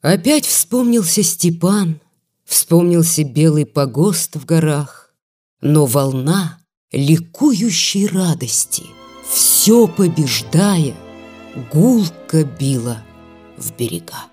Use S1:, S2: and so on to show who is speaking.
S1: Опять вспомнился Степан, Вспомнился белый погост в горах, Но волна ликующей радости, Все побеждая, гулко била в берега.